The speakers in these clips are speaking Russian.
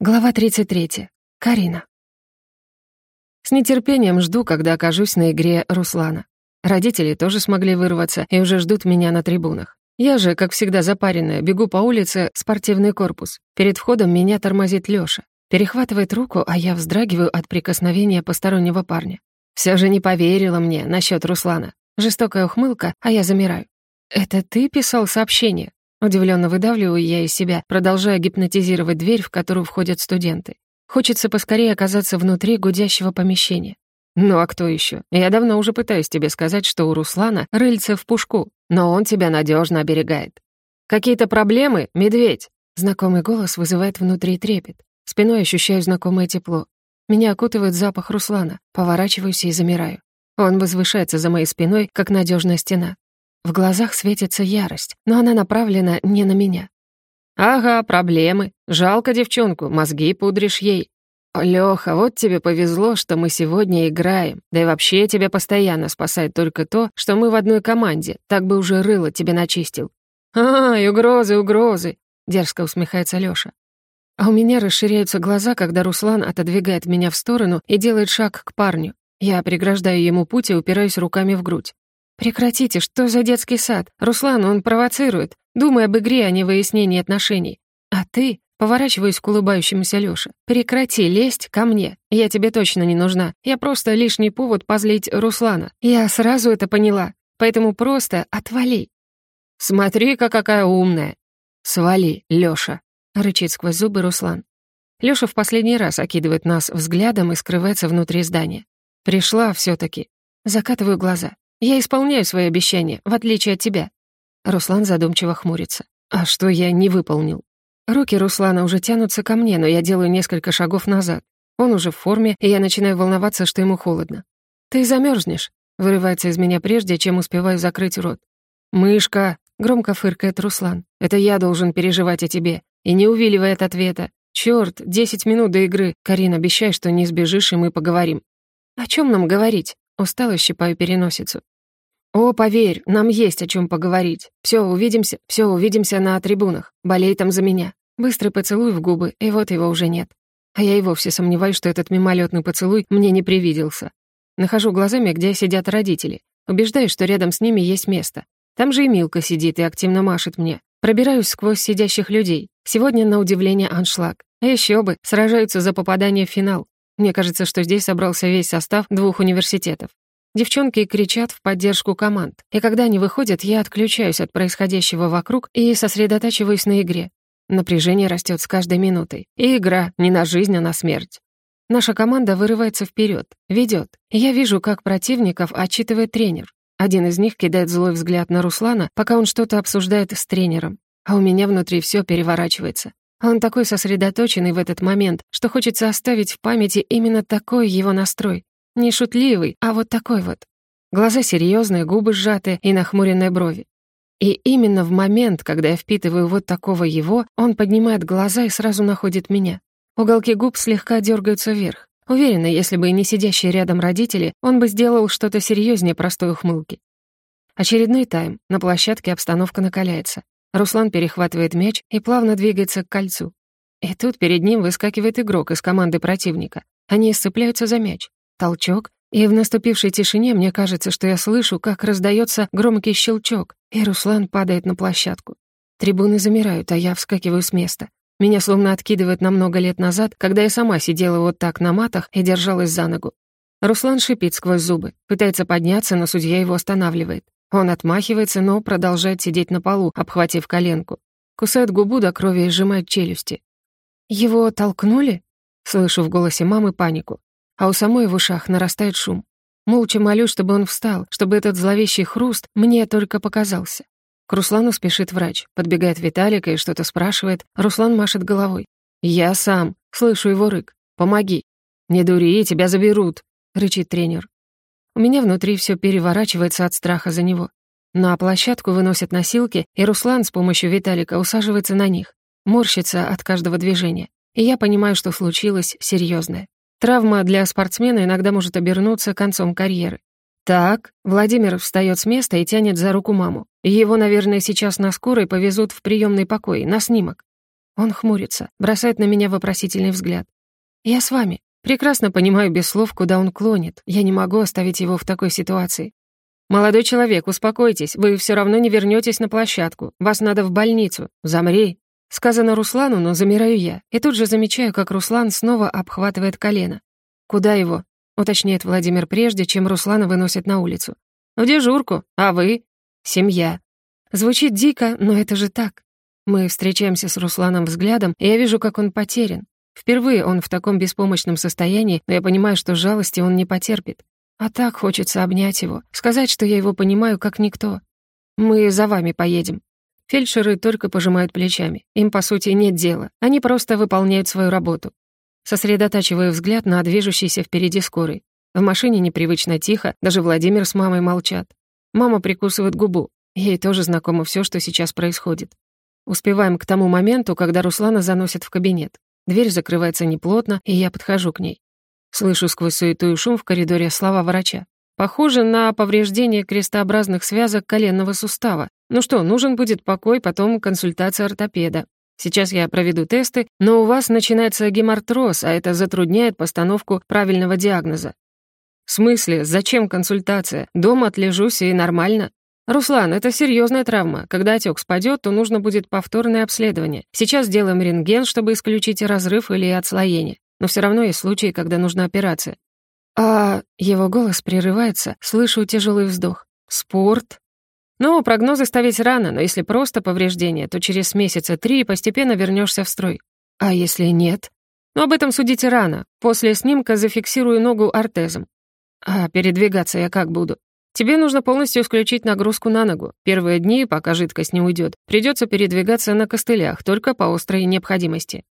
Глава 33. Карина. С нетерпением жду, когда окажусь на игре Руслана. Родители тоже смогли вырваться и уже ждут меня на трибунах. Я же, как всегда запаренная, бегу по улице спортивный корпус. Перед входом меня тормозит Лёша. Перехватывает руку, а я вздрагиваю от прикосновения постороннего парня. Все же не поверила мне насчет Руслана. Жестокая ухмылка, а я замираю. «Это ты писал сообщение?» Удивленно выдавливаю я из себя, продолжая гипнотизировать дверь, в которую входят студенты. Хочется поскорее оказаться внутри гудящего помещения. Ну а кто еще? Я давно уже пытаюсь тебе сказать, что у Руслана рыльце в пушку, но он тебя надежно оберегает. Какие-то проблемы, медведь? Знакомый голос вызывает внутри трепет. Спиной ощущаю знакомое тепло. Меня окутывает запах Руслана. Поворачиваюсь и замираю. Он возвышается за моей спиной, как надежная стена. В глазах светится ярость, но она направлена не на меня. «Ага, проблемы. Жалко девчонку, мозги пудришь ей. Лёха, вот тебе повезло, что мы сегодня играем. Да и вообще тебя постоянно спасает только то, что мы в одной команде. Так бы уже рыло тебе начистил». «Ай, угрозы, угрозы!» — дерзко усмехается Лёша. А у меня расширяются глаза, когда Руслан отодвигает меня в сторону и делает шаг к парню. Я преграждаю ему путь и упираюсь руками в грудь. «Прекратите, что за детский сад? Руслан, он провоцирует. Думай об игре, а не выяснении отношений. А ты...» Поворачиваюсь к улыбающемуся Лёше. «Прекрати лезть ко мне. Я тебе точно не нужна. Я просто лишний повод позлить Руслана. Я сразу это поняла. Поэтому просто отвали». «Смотри-ка, какая умная!» «Свали, Лёша!» — рычит сквозь зубы Руслан. Лёша в последний раз окидывает нас взглядом и скрывается внутри здания. «Пришла всё таки Закатываю глаза. Я исполняю свои обещания, в отличие от тебя». Руслан задумчиво хмурится. «А что я не выполнил?» Руки Руслана уже тянутся ко мне, но я делаю несколько шагов назад. Он уже в форме, и я начинаю волноваться, что ему холодно. «Ты замерзнешь, вырывается из меня прежде, чем успеваю закрыть рот. «Мышка!» — громко фыркает Руслан. «Это я должен переживать о тебе. И не увиливай от ответа. Чёрт, десять минут до игры. Карин, обещай, что не сбежишь, и мы поговорим». «О чем нам говорить?» Устало щипаю переносицу. «О, поверь, нам есть о чем поговорить. Все, увидимся, все, увидимся на трибунах. Болей там за меня». Быстрый поцелуй в губы, и вот его уже нет. А я и вовсе сомневаюсь, что этот мимолетный поцелуй мне не привиделся. Нахожу глазами, где сидят родители. Убеждаюсь, что рядом с ними есть место. Там же и Милка сидит и активно машет мне. Пробираюсь сквозь сидящих людей. Сегодня, на удивление, аншлаг. А еще бы, сражаются за попадание в финал. Мне кажется, что здесь собрался весь состав двух университетов. Девчонки кричат в поддержку команд. И когда они выходят, я отключаюсь от происходящего вокруг и сосредотачиваюсь на игре. Напряжение растет с каждой минутой. И игра не на жизнь, а на смерть. Наша команда вырывается вперед, ведет. Я вижу, как противников отчитывает тренер. Один из них кидает злой взгляд на Руслана, пока он что-то обсуждает с тренером. А у меня внутри все переворачивается. Он такой сосредоточенный в этот момент, что хочется оставить в памяти именно такой его настрой. Не шутливый, а вот такой вот. Глаза серьезные, губы сжатые и нахмуренные брови. И именно в момент, когда я впитываю вот такого его, он поднимает глаза и сразу находит меня. Уголки губ слегка дергаются вверх. Уверена, если бы и не сидящие рядом родители, он бы сделал что-то серьезнее простой ухмылки. Очередной тайм. На площадке обстановка накаляется. Руслан перехватывает мяч и плавно двигается к кольцу. И тут перед ним выскакивает игрок из команды противника. Они сцепляются за мяч. Толчок, и в наступившей тишине мне кажется, что я слышу, как раздается громкий щелчок, и Руслан падает на площадку. Трибуны замирают, а я вскакиваю с места. Меня словно откидывает на много лет назад, когда я сама сидела вот так на матах и держалась за ногу. Руслан шипит сквозь зубы, пытается подняться, но судья его останавливает. Он отмахивается, но продолжает сидеть на полу, обхватив коленку. Кусает губу до крови и сжимает челюсти. «Его толкнули?» Слышу в голосе мамы панику. А у самой в ушах нарастает шум. Молча молю, чтобы он встал, чтобы этот зловещий хруст мне только показался. К Руслану спешит врач. Подбегает Виталика и что-то спрашивает. Руслан машет головой. «Я сам. Слышу его рык. Помоги». «Не дури, тебя заберут», — рычит тренер. У меня внутри все переворачивается от страха за него. На площадку выносят носилки, и Руслан с помощью Виталика усаживается на них. Морщится от каждого движения. И я понимаю, что случилось серьезное. Травма для спортсмена иногда может обернуться концом карьеры. Так, Владимир встает с места и тянет за руку маму. Его, наверное, сейчас на скорой повезут в приемный покой, на снимок. Он хмурится, бросает на меня вопросительный взгляд. «Я с вами. Прекрасно понимаю без слов, куда он клонит. Я не могу оставить его в такой ситуации. «Молодой человек, успокойтесь, вы все равно не вернетесь на площадку. Вас надо в больницу. Замри!» Сказано Руслану, но замираю я. И тут же замечаю, как Руслан снова обхватывает колено. «Куда его?» — уточняет Владимир прежде, чем Руслана выносит на улицу. «В дежурку. А вы?» «Семья». Звучит дико, но это же так. Мы встречаемся с Русланом взглядом, и я вижу, как он потерян. Впервые он в таком беспомощном состоянии, но я понимаю, что жалости он не потерпит. А так хочется обнять его, сказать, что я его понимаю как никто. Мы за вами поедем. Фельдшеры только пожимают плечами. Им, по сути, нет дела. Они просто выполняют свою работу. Сосредотачивая взгляд на движущейся впереди скорой. В машине непривычно тихо, даже Владимир с мамой молчат. Мама прикусывает губу. Ей тоже знакомо все, что сейчас происходит. Успеваем к тому моменту, когда Руслана заносят в кабинет. Дверь закрывается неплотно, и я подхожу к ней. Слышу сквозь суету и шум в коридоре слова врача. Похоже на повреждение крестообразных связок коленного сустава. Ну что, нужен будет покой, потом консультация ортопеда. Сейчас я проведу тесты, но у вас начинается гемартроз, а это затрудняет постановку правильного диагноза. В смысле, зачем консультация? Дома отлежусь и нормально. Руслан, это серьезная травма. Когда отек спадет, то нужно будет повторное обследование. Сейчас делаем рентген, чтобы исключить разрыв или отслоение но все равно есть случаи, когда нужна операция. А его голос прерывается, слышу тяжелый вздох. Спорт? Ну, прогнозы ставить рано, но если просто повреждение, то через месяца три постепенно вернешься в строй. А если нет? Ну, об этом судите рано. После снимка зафиксирую ногу ортезом. А передвигаться я как буду? Тебе нужно полностью исключить нагрузку на ногу. Первые дни, пока жидкость не уйдет, придется передвигаться на костылях, только по острой необходимости.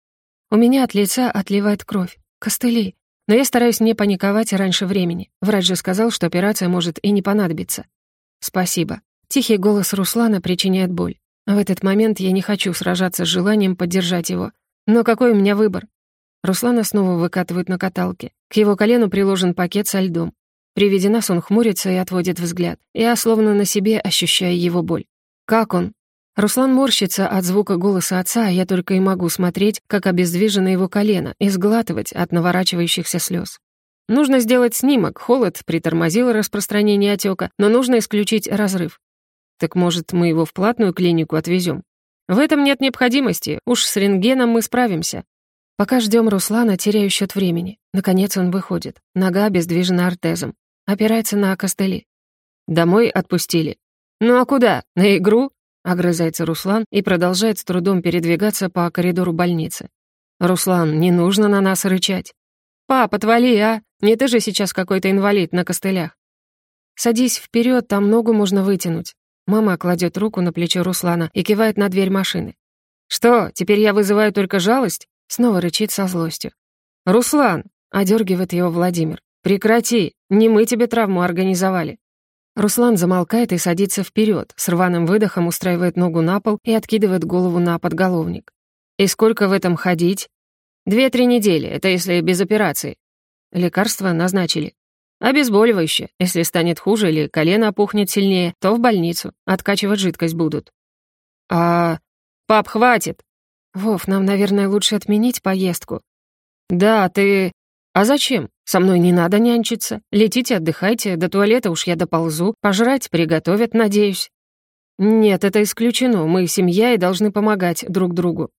У меня от лица отливает кровь. Костыли. Но я стараюсь не паниковать раньше времени. Врач же сказал, что операция может и не понадобиться. Спасибо. Тихий голос Руслана причиняет боль. В этот момент я не хочу сражаться с желанием поддержать его. Но какой у меня выбор? Руслана снова выкатывают на каталке. К его колену приложен пакет со льдом. При виде нас он хмурится и отводит взгляд. Я словно на себе ощущаю его боль. «Как он?» Руслан морщится от звука голоса отца, а я только и могу смотреть, как обездвижено его колено, и сглатывать от наворачивающихся слез. Нужно сделать снимок, холод притормозил распространение отека, но нужно исключить разрыв. Так может, мы его в платную клинику отвезем? В этом нет необходимости, уж с рентгеном мы справимся. Пока ждем Руслана, теряю счет времени. Наконец он выходит. Нога обездвижена ортезом. Опирается на костыли. Домой отпустили. Ну а куда? На игру? Огрызается Руслан и продолжает с трудом передвигаться по коридору больницы. «Руслан, не нужно на нас рычать». «Пап, отвали, а! Не ты же сейчас какой-то инвалид на костылях». «Садись вперед, там ногу можно вытянуть». Мама кладет руку на плечо Руслана и кивает на дверь машины. «Что, теперь я вызываю только жалость?» Снова рычит со злостью. «Руслан!» — одергивает его Владимир. «Прекрати! Не мы тебе травму организовали!» Руслан замолкает и садится вперед, с рваным выдохом устраивает ногу на пол и откидывает голову на подголовник. «И сколько в этом ходить?» «Две-три недели, это если без операции». Лекарства назначили. Обезболивающее. Если станет хуже или колено опухнет сильнее, то в больницу. Откачивать жидкость будут. А... Пап, хватит! Вов, нам, наверное, лучше отменить поездку. Да, ты... А зачем? Со мной не надо нянчиться. Летите, отдыхайте, до туалета уж я доползу, пожрать приготовят, надеюсь. Нет, это исключено, мы семья и должны помогать друг другу.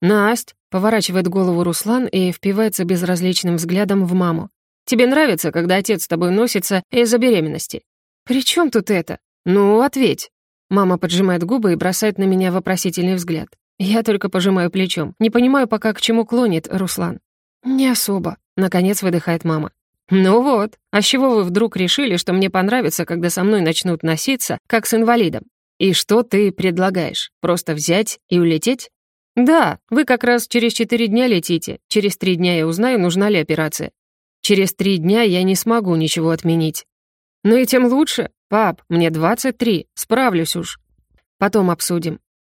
Насть, поворачивает голову Руслан и впивается безразличным взглядом в маму. Тебе нравится, когда отец с тобой носится из-за беременности? При чем тут это? Ну, ответь. Мама поджимает губы и бросает на меня вопросительный взгляд. Я только пожимаю плечом. Не понимаю пока, к чему клонит Руслан. «Не особо», — наконец выдыхает мама. «Ну вот, а с чего вы вдруг решили, что мне понравится, когда со мной начнут носиться, как с инвалидом? И что ты предлагаешь? Просто взять и улететь?» «Да, вы как раз через четыре дня летите. Через три дня я узнаю, нужна ли операция. Через три дня я не смогу ничего отменить». «Ну и тем лучше. Пап, мне 23, справлюсь уж». «Потом обсудим.